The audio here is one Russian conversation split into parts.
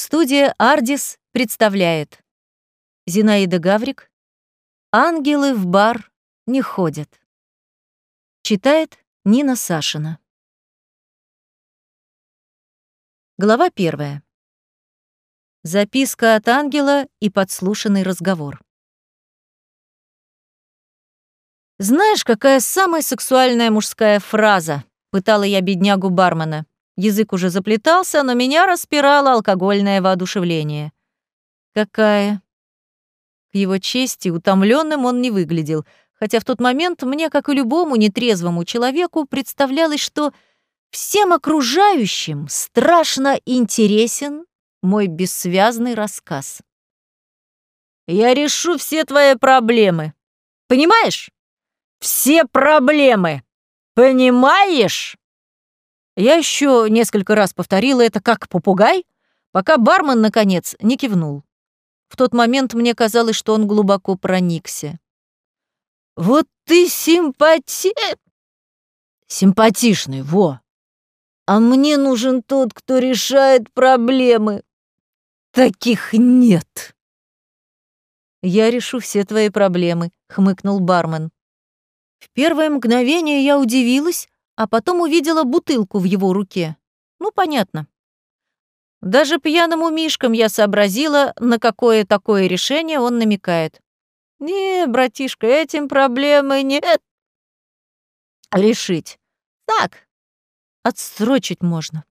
Студия «Ардис» представляет Зинаида Гаврик «Ангелы в бар не ходят». Читает Нина Сашина. Глава первая. Записка от ангела и подслушанный разговор. «Знаешь, какая самая сексуальная мужская фраза?» — пытала я беднягу бармена. Язык уже заплетался, но меня распирало алкогольное воодушевление. Какая? К его чести, утомленным он не выглядел, хотя в тот момент мне, как и любому нетрезвому человеку, представлялось, что всем окружающим страшно интересен мой бессвязный рассказ. «Я решу все твои проблемы. Понимаешь? Все проблемы. Понимаешь?» Я еще несколько раз повторила это как попугай, пока бармен, наконец, не кивнул. В тот момент мне казалось, что он глубоко проникся. «Вот ты симпати...» «Симпатичный, во! А мне нужен тот, кто решает проблемы. Таких нет!» «Я решу все твои проблемы», — хмыкнул бармен. В первое мгновение я удивилась, а потом увидела бутылку в его руке. Ну, понятно. Даже пьяному мишкам я сообразила, на какое такое решение он намекает. «Не, братишка, этим проблемы не решить. Так, отсрочить можно».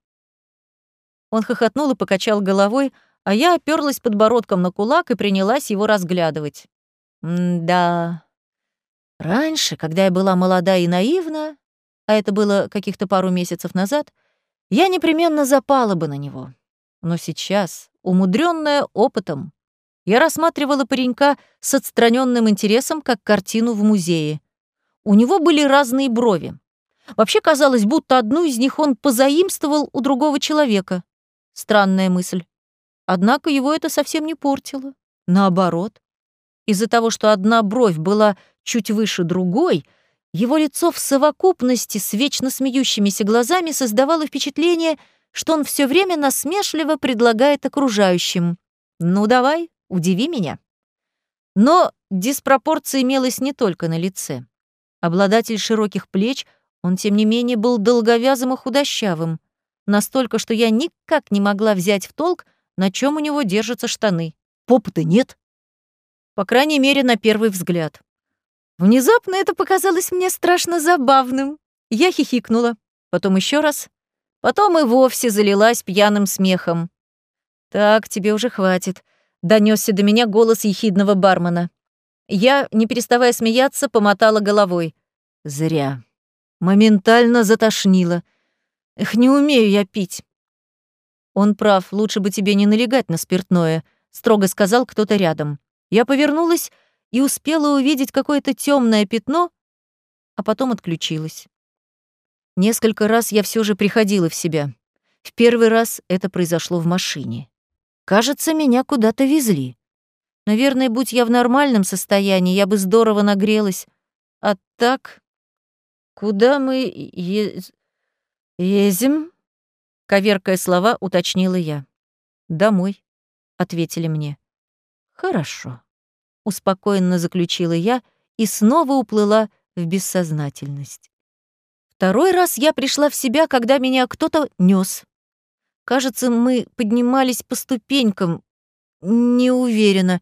Он хохотнул и покачал головой, а я оперлась подбородком на кулак и принялась его разглядывать. да. Раньше, когда я была молода и наивна, а это было каких-то пару месяцев назад, я непременно запала бы на него. Но сейчас, умудренная опытом, я рассматривала паренька с отстраненным интересом, как картину в музее. У него были разные брови. Вообще казалось, будто одну из них он позаимствовал у другого человека. Странная мысль. Однако его это совсем не портило. Наоборот. Из-за того, что одна бровь была чуть выше другой — его лицо в совокупности с вечно смеющимися глазами создавало впечатление, что он все время насмешливо предлагает окружающим. «Ну давай, удиви меня». Но диспропорция имелась не только на лице. Обладатель широких плеч, он, тем не менее, был долговязым и худощавым, настолько, что я никак не могла взять в толк, на чем у него держатся штаны. Попы-то нет. По крайней мере, на первый взгляд. Внезапно это показалось мне страшно забавным. Я хихикнула, потом еще раз, потом и вовсе залилась пьяным смехом. «Так, тебе уже хватит», — донесся до меня голос ехидного бармена. Я, не переставая смеяться, помотала головой. Зря. Моментально затошнило. Эх, не умею я пить. Он прав, лучше бы тебе не налегать на спиртное, строго сказал кто-то рядом. Я повернулась и успела увидеть какое-то темное пятно, а потом отключилась. Несколько раз я все же приходила в себя. В первый раз это произошло в машине. Кажется, меня куда-то везли. Наверное, будь я в нормальном состоянии, я бы здорово нагрелась. А так... Куда мы е... езем? Коверкая слова, уточнила я. «Домой», — ответили мне. «Хорошо» успокоенно заключила я и снова уплыла в бессознательность. Второй раз я пришла в себя, когда меня кто-то нес. Кажется, мы поднимались по ступенькам. Не уверена.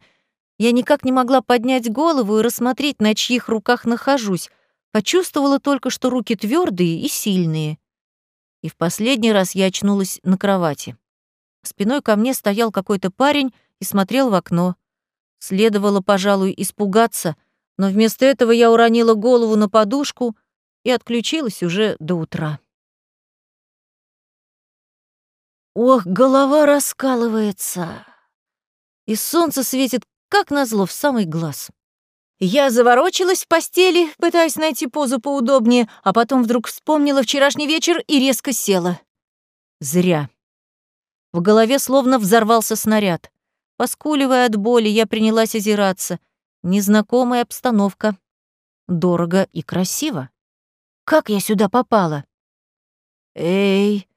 Я никак не могла поднять голову и рассмотреть, на чьих руках нахожусь. Почувствовала только, что руки твердые и сильные. И в последний раз я очнулась на кровати. Спиной ко мне стоял какой-то парень и смотрел в окно. Следовало, пожалуй, испугаться, но вместо этого я уронила голову на подушку и отключилась уже до утра. Ох, голова раскалывается. И солнце светит, как назло, в самый глаз. Я заворочилась в постели, пытаясь найти позу поудобнее, а потом вдруг вспомнила вчерашний вечер и резко села. Зря. В голове словно взорвался снаряд. Поскуливая от боли, я принялась озираться. Незнакомая обстановка. Дорого и красиво. Как я сюда попала? Эй,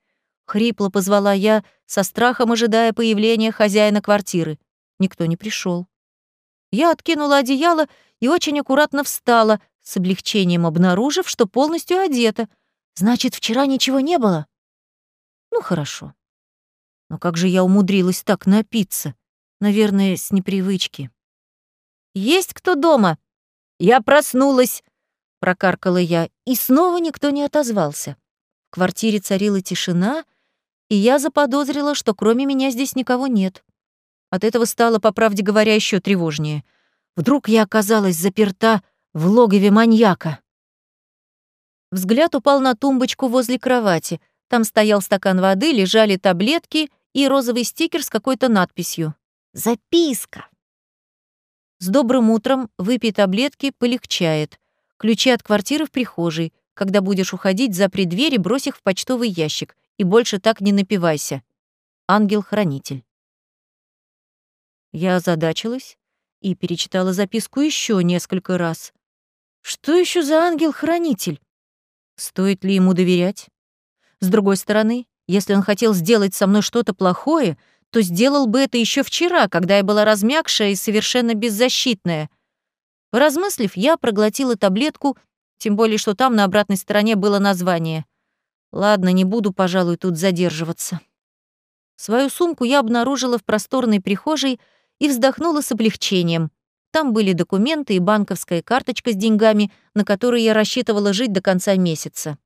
Хрипло позвала я, со страхом ожидая появления хозяина квартиры. Никто не пришел. Я откинула одеяло и очень аккуратно встала, с облегчением обнаружив, что полностью одета. Значит, вчера ничего не было? Ну, хорошо. Но как же я умудрилась так напиться? Наверное, с непривычки. «Есть кто дома?» «Я проснулась!» — прокаркала я, и снова никто не отозвался. В квартире царила тишина, и я заподозрила, что кроме меня здесь никого нет. От этого стало, по правде говоря, еще тревожнее. Вдруг я оказалась заперта в логове маньяка. Взгляд упал на тумбочку возле кровати. Там стоял стакан воды, лежали таблетки и розовый стикер с какой-то надписью. «Записка». С добрым утром выпей таблетки, полегчает. Ключи от квартиры в прихожей. Когда будешь уходить, запри дверь и брось их в почтовый ящик. И больше так не напивайся. Ангел-хранитель. Я озадачилась и перечитала записку еще несколько раз. Что еще за ангел-хранитель? Стоит ли ему доверять? С другой стороны, если он хотел сделать со мной что-то плохое, то сделал бы это еще вчера, когда я была размягшая и совершенно беззащитная. Поразмыслив, я проглотила таблетку, тем более, что там на обратной стороне было название. Ладно, не буду, пожалуй, тут задерживаться. Свою сумку я обнаружила в просторной прихожей и вздохнула с облегчением. Там были документы и банковская карточка с деньгами, на которые я рассчитывала жить до конца месяца.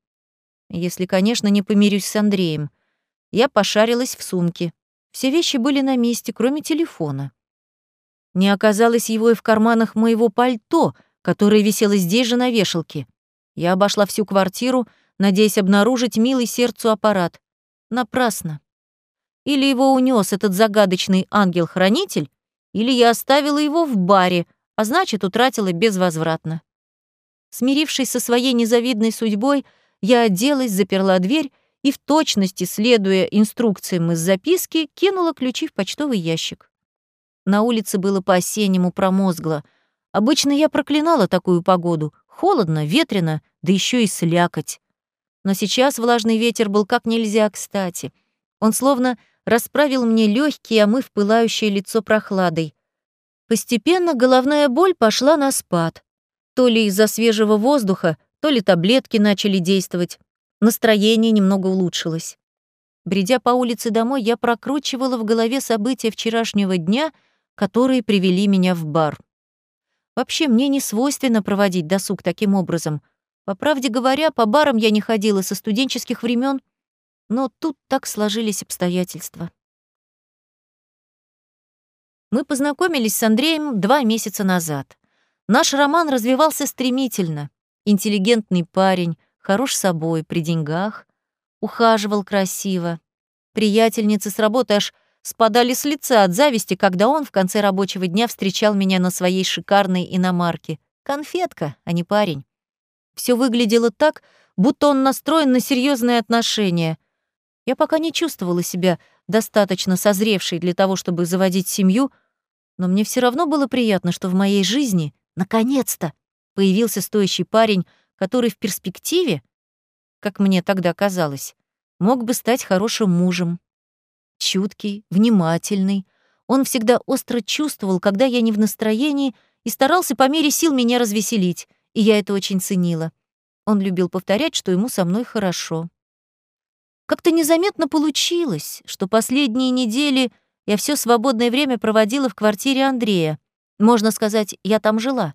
Если, конечно, не помирюсь с Андреем. Я пошарилась в сумке. Все вещи были на месте, кроме телефона. Не оказалось его и в карманах моего пальто, которое висело здесь же на вешалке. Я обошла всю квартиру, надеясь обнаружить милый сердцу аппарат. Напрасно. Или его унес этот загадочный ангел-хранитель, или я оставила его в баре, а значит, утратила безвозвратно. Смирившись со своей незавидной судьбой, я оделась, заперла дверь и в точности, следуя инструкциям из записки, кинула ключи в почтовый ящик. На улице было по-осеннему промозгло. Обычно я проклинала такую погоду. Холодно, ветрено, да еще и слякоть. Но сейчас влажный ветер был как нельзя кстати. Он словно расправил мне легкие, омыв пылающее лицо прохладой. Постепенно головная боль пошла на спад. То ли из-за свежего воздуха, то ли таблетки начали действовать. Настроение немного улучшилось. Бредя по улице домой, я прокручивала в голове события вчерашнего дня, которые привели меня в бар. Вообще, мне не свойственно проводить досуг таким образом. По правде говоря, по барам я не ходила со студенческих времен, но тут так сложились обстоятельства. Мы познакомились с Андреем два месяца назад. Наш роман развивался стремительно. Интеллигентный парень, хорош собой, при деньгах, ухаживал красиво. Приятельницы с работы аж спадали с лица от зависти, когда он в конце рабочего дня встречал меня на своей шикарной иномарке. Конфетка, а не парень. Все выглядело так, будто он настроен на серьезные отношения. Я пока не чувствовала себя достаточно созревшей для того, чтобы заводить семью, но мне все равно было приятно, что в моей жизни, наконец-то, появился стоящий парень, который в перспективе, как мне тогда казалось, мог бы стать хорошим мужем. Чуткий, внимательный. Он всегда остро чувствовал, когда я не в настроении, и старался по мере сил меня развеселить, и я это очень ценила. Он любил повторять, что ему со мной хорошо. Как-то незаметно получилось, что последние недели я все свободное время проводила в квартире Андрея. Можно сказать, я там жила.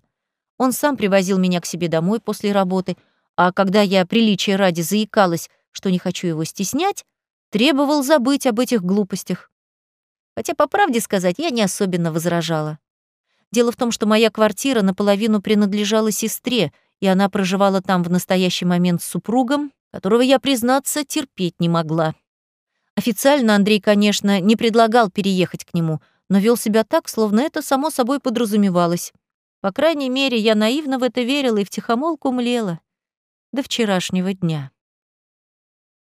Он сам привозил меня к себе домой после работы, а когда я приличия ради заикалась, что не хочу его стеснять, требовал забыть об этих глупостях. Хотя, по правде сказать, я не особенно возражала. Дело в том, что моя квартира наполовину принадлежала сестре, и она проживала там в настоящий момент с супругом, которого я, признаться, терпеть не могла. Официально Андрей, конечно, не предлагал переехать к нему, но вел себя так, словно это само собой подразумевалось. По крайней мере, я наивно в это верила и втихомолку млела. До вчерашнего дня.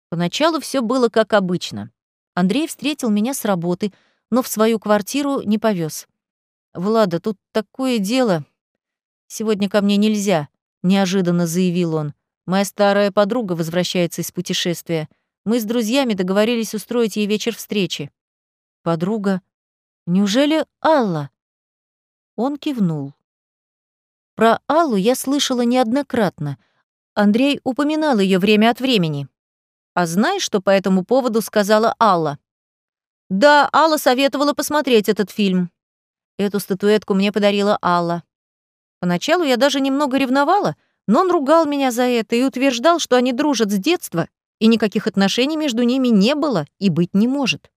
Поначалу все было как обычно. Андрей встретил меня с работы, но в свою квартиру не повез. «Влада, тут такое дело. Сегодня ко мне нельзя», — неожиданно заявил он. «Моя старая подруга возвращается из путешествия. Мы с друзьями договорились устроить ей вечер встречи. Подруга? Неужели Алла? Он кивнул. Про Аллу я слышала неоднократно. Андрей упоминал ее время от времени. А знаешь, что по этому поводу сказала Алла? Да, Алла советовала посмотреть этот фильм. Эту статуэтку мне подарила Алла. Поначалу я даже немного ревновала, но он ругал меня за это и утверждал, что они дружат с детства, и никаких отношений между ними не было и быть не может.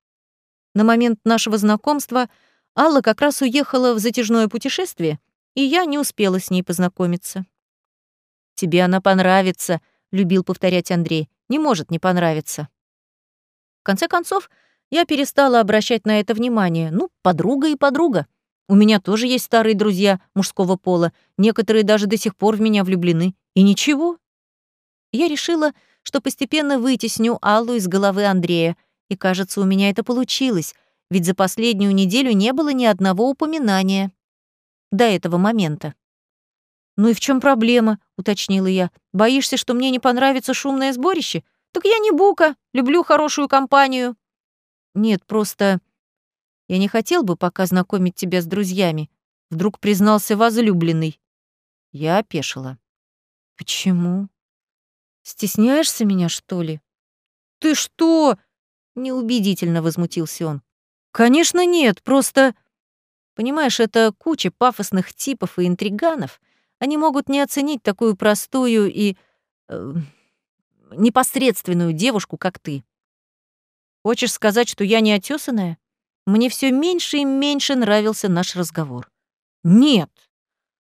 На момент нашего знакомства Алла как раз уехала в затяжное путешествие, и я не успела с ней познакомиться. «Тебе она понравится», — любил повторять Андрей. «Не может не понравиться». В конце концов, я перестала обращать на это внимание. Ну, подруга и подруга. У меня тоже есть старые друзья мужского пола, некоторые даже до сих пор в меня влюблены. И ничего. Я решила, что постепенно вытесню Аллу из головы Андрея, и, кажется, у меня это получилось, ведь за последнюю неделю не было ни одного упоминания. До этого момента. «Ну и в чем проблема?» — уточнила я. «Боишься, что мне не понравится шумное сборище? Так я не бука, люблю хорошую компанию». «Нет, просто я не хотел бы пока знакомить тебя с друзьями. Вдруг признался возлюбленный. Я опешила. Почему? Стесняешься меня, что ли? Ты что? Неубедительно возмутился он. Конечно, нет, просто... Понимаешь, это куча пафосных типов и интриганов. Они могут не оценить такую простую и... Э, непосредственную девушку, как ты. Хочешь сказать, что я не отёсанная? Мне все меньше и меньше нравился наш разговор. Нет,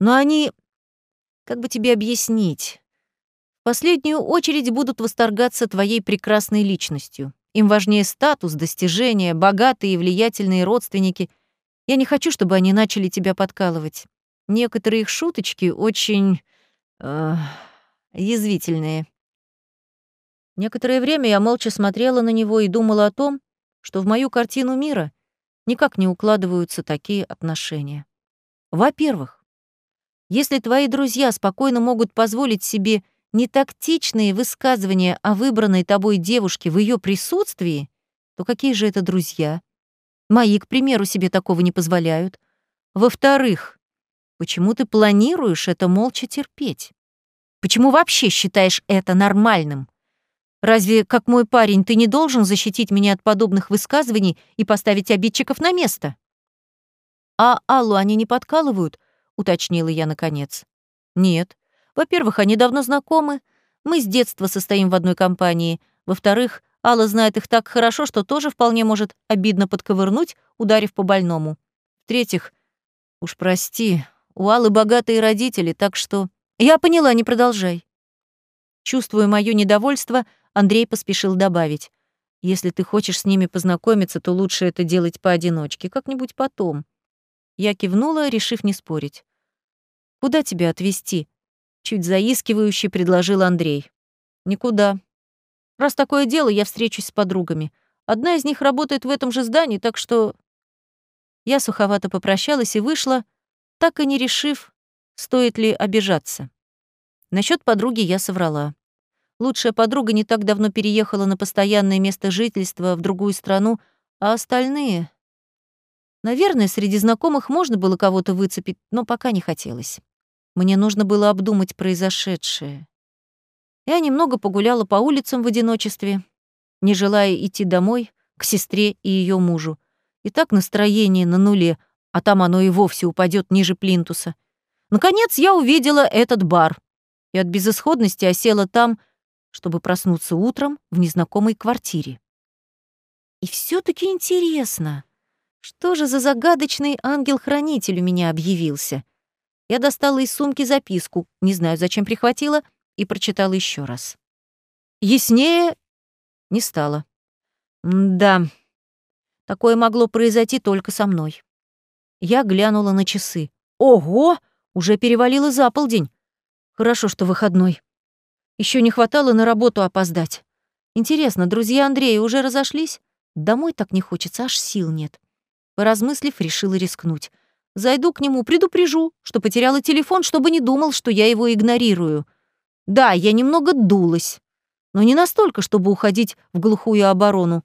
но они... Как бы тебе объяснить? В последнюю очередь будут восторгаться твоей прекрасной личностью. Им важнее статус, достижения, богатые и влиятельные родственники. Я не хочу, чтобы они начали тебя подкалывать. Некоторые их шуточки очень... Э, язвительные. Некоторое время я молча смотрела на него и думала о том, что в мою картину мира никак не укладываются такие отношения. Во-первых, если твои друзья спокойно могут позволить себе нетактичные высказывания о выбранной тобой девушке в ее присутствии, то какие же это друзья? Мои, к примеру, себе такого не позволяют. Во-вторых, почему ты планируешь это молча терпеть? Почему вообще считаешь это нормальным? Разве, как мой парень, ты не должен защитить меня от подобных высказываний и поставить обидчиков на место? А Аллу они не подкалывают, уточнила я наконец. Нет. Во-первых, они давно знакомы. Мы с детства состоим в одной компании. Во-вторых, Алла знает их так хорошо, что тоже вполне может обидно подковырнуть, ударив по больному. В-третьих, уж прости, у Аллы богатые родители, так что... Я поняла, не продолжай. Чувствуя моё недовольство, Андрей поспешил добавить. «Если ты хочешь с ними познакомиться, то лучше это делать поодиночке, как-нибудь потом». Я кивнула, решив не спорить. «Куда тебя отвезти?» Чуть заискивающе предложил Андрей. «Никуда. Раз такое дело, я встречусь с подругами. Одна из них работает в этом же здании, так что...» Я суховато попрощалась и вышла, так и не решив, стоит ли обижаться. Насчет подруги я соврала. Лучшая подруга не так давно переехала на постоянное место жительства в другую страну, а остальные... Наверное, среди знакомых можно было кого-то выцепить, но пока не хотелось. Мне нужно было обдумать произошедшее. Я немного погуляла по улицам в одиночестве, не желая идти домой, к сестре и ее мужу. И так настроение на нуле, а там оно и вовсе упадет ниже плинтуса. Наконец я увидела этот бар. И от безысходности осела там, чтобы проснуться утром в незнакомой квартире. И все таки интересно, что же за загадочный ангел-хранитель у меня объявился? Я достала из сумки записку, не знаю, зачем прихватила, и прочитала еще раз. Яснее не стало. да, такое могло произойти только со мной. Я глянула на часы. Ого, уже перевалило за полдень. Хорошо, что выходной. Еще не хватало на работу опоздать. Интересно, друзья Андрея уже разошлись? Домой так не хочется, аж сил нет. Поразмыслив, решила рискнуть. Зайду к нему, предупрежу, что потеряла телефон, чтобы не думал, что я его игнорирую. Да, я немного дулась. но не настолько, чтобы уходить в глухую оборону.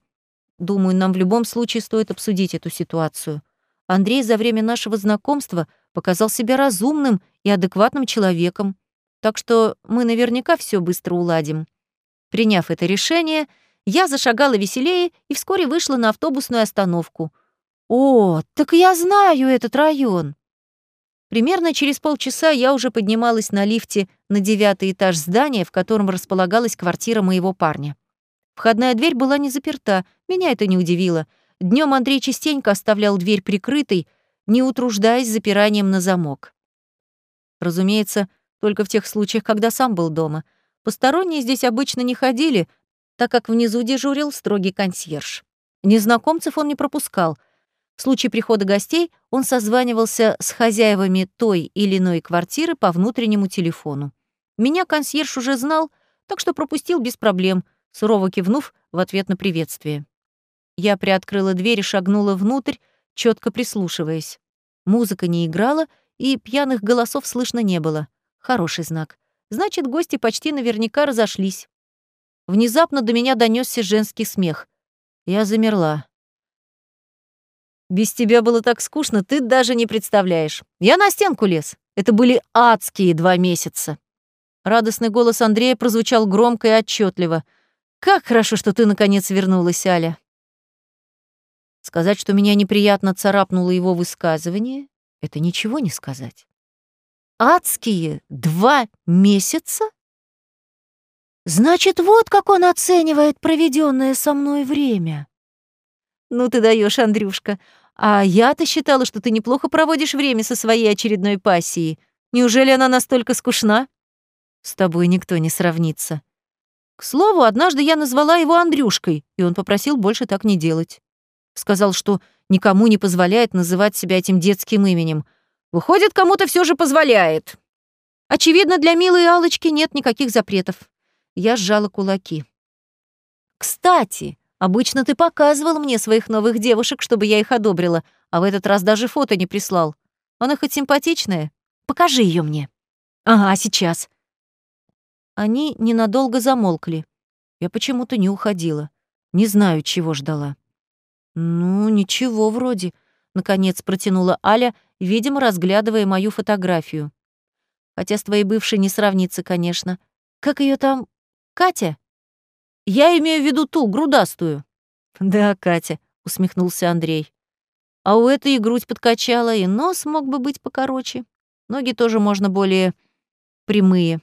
Думаю, нам в любом случае стоит обсудить эту ситуацию. Андрей за время нашего знакомства показал себя разумным и адекватным человеком, так что мы наверняка все быстро уладим. Приняв это решение, я зашагала веселее и вскоре вышла на автобусную остановку. О, так я знаю этот район. Примерно через полчаса я уже поднималась на лифте на девятый этаж здания, в котором располагалась квартира моего парня. Входная дверь была не заперта, меня это не удивило. Днем Андрей частенько оставлял дверь прикрытой, не утруждаясь запиранием на замок. Разумеется, только в тех случаях, когда сам был дома. Посторонние здесь обычно не ходили, так как внизу дежурил строгий консьерж. Незнакомцев он не пропускал. В случае прихода гостей он созванивался с хозяевами той или иной квартиры по внутреннему телефону. Меня консьерж уже знал, так что пропустил без проблем — сурово кивнув в ответ на приветствие. Я приоткрыла дверь и шагнула внутрь, четко прислушиваясь. Музыка не играла, и пьяных голосов слышно не было. Хороший знак. Значит, гости почти наверняка разошлись. Внезапно до меня донесся женский смех. Я замерла. «Без тебя было так скучно, ты даже не представляешь. Я на стенку лез. Это были адские два месяца». Радостный голос Андрея прозвучал громко и отчетливо. Как хорошо, что ты наконец вернулась, Аля. Сказать, что меня неприятно царапнуло его высказывание, это ничего не сказать. Адские два месяца? Значит, вот как он оценивает проведенное со мной время. Ну ты даешь, Андрюшка. А я-то считала, что ты неплохо проводишь время со своей очередной пассией. Неужели она настолько скучна? С тобой никто не сравнится. К слову, однажды я назвала его Андрюшкой, и он попросил больше так не делать. Сказал, что никому не позволяет называть себя этим детским именем. Выходит, кому-то все же позволяет. Очевидно, для милой алочки нет никаких запретов. Я сжала кулаки. «Кстати, обычно ты показывал мне своих новых девушек, чтобы я их одобрила, а в этот раз даже фото не прислал. Она хоть симпатичная? Покажи ее мне». «Ага, сейчас. Они ненадолго замолкли. Я почему-то не уходила. Не знаю, чего ждала. «Ну, ничего вроде», — наконец протянула Аля, видимо, разглядывая мою фотографию. «Хотя с твоей бывшей не сравнится, конечно. Как ее там? Катя?» «Я имею в виду ту, грудастую». «Да, Катя», — усмехнулся Андрей. «А у этой и грудь подкачала, и нос мог бы быть покороче. Ноги тоже можно более прямые.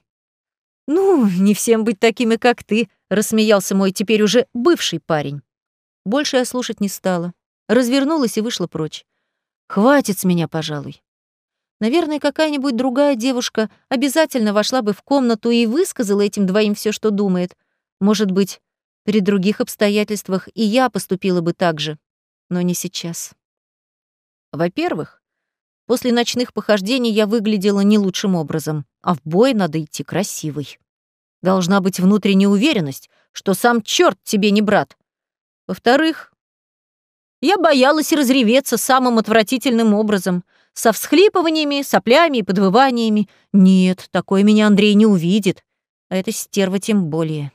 «Ну, не всем быть такими, как ты», — рассмеялся мой теперь уже бывший парень. Больше я слушать не стала. Развернулась и вышла прочь. «Хватит с меня, пожалуй». Наверное, какая-нибудь другая девушка обязательно вошла бы в комнату и высказала этим двоим все, что думает. Может быть, при других обстоятельствах и я поступила бы так же, но не сейчас. Во-первых, После ночных похождений я выглядела не лучшим образом, а в бой надо идти красивой. Должна быть внутренняя уверенность, что сам черт тебе не брат. Во-вторых, я боялась разреветься самым отвратительным образом, со всхлипываниями, соплями и подвываниями. Нет, такое меня Андрей не увидит, а эта стерва тем более.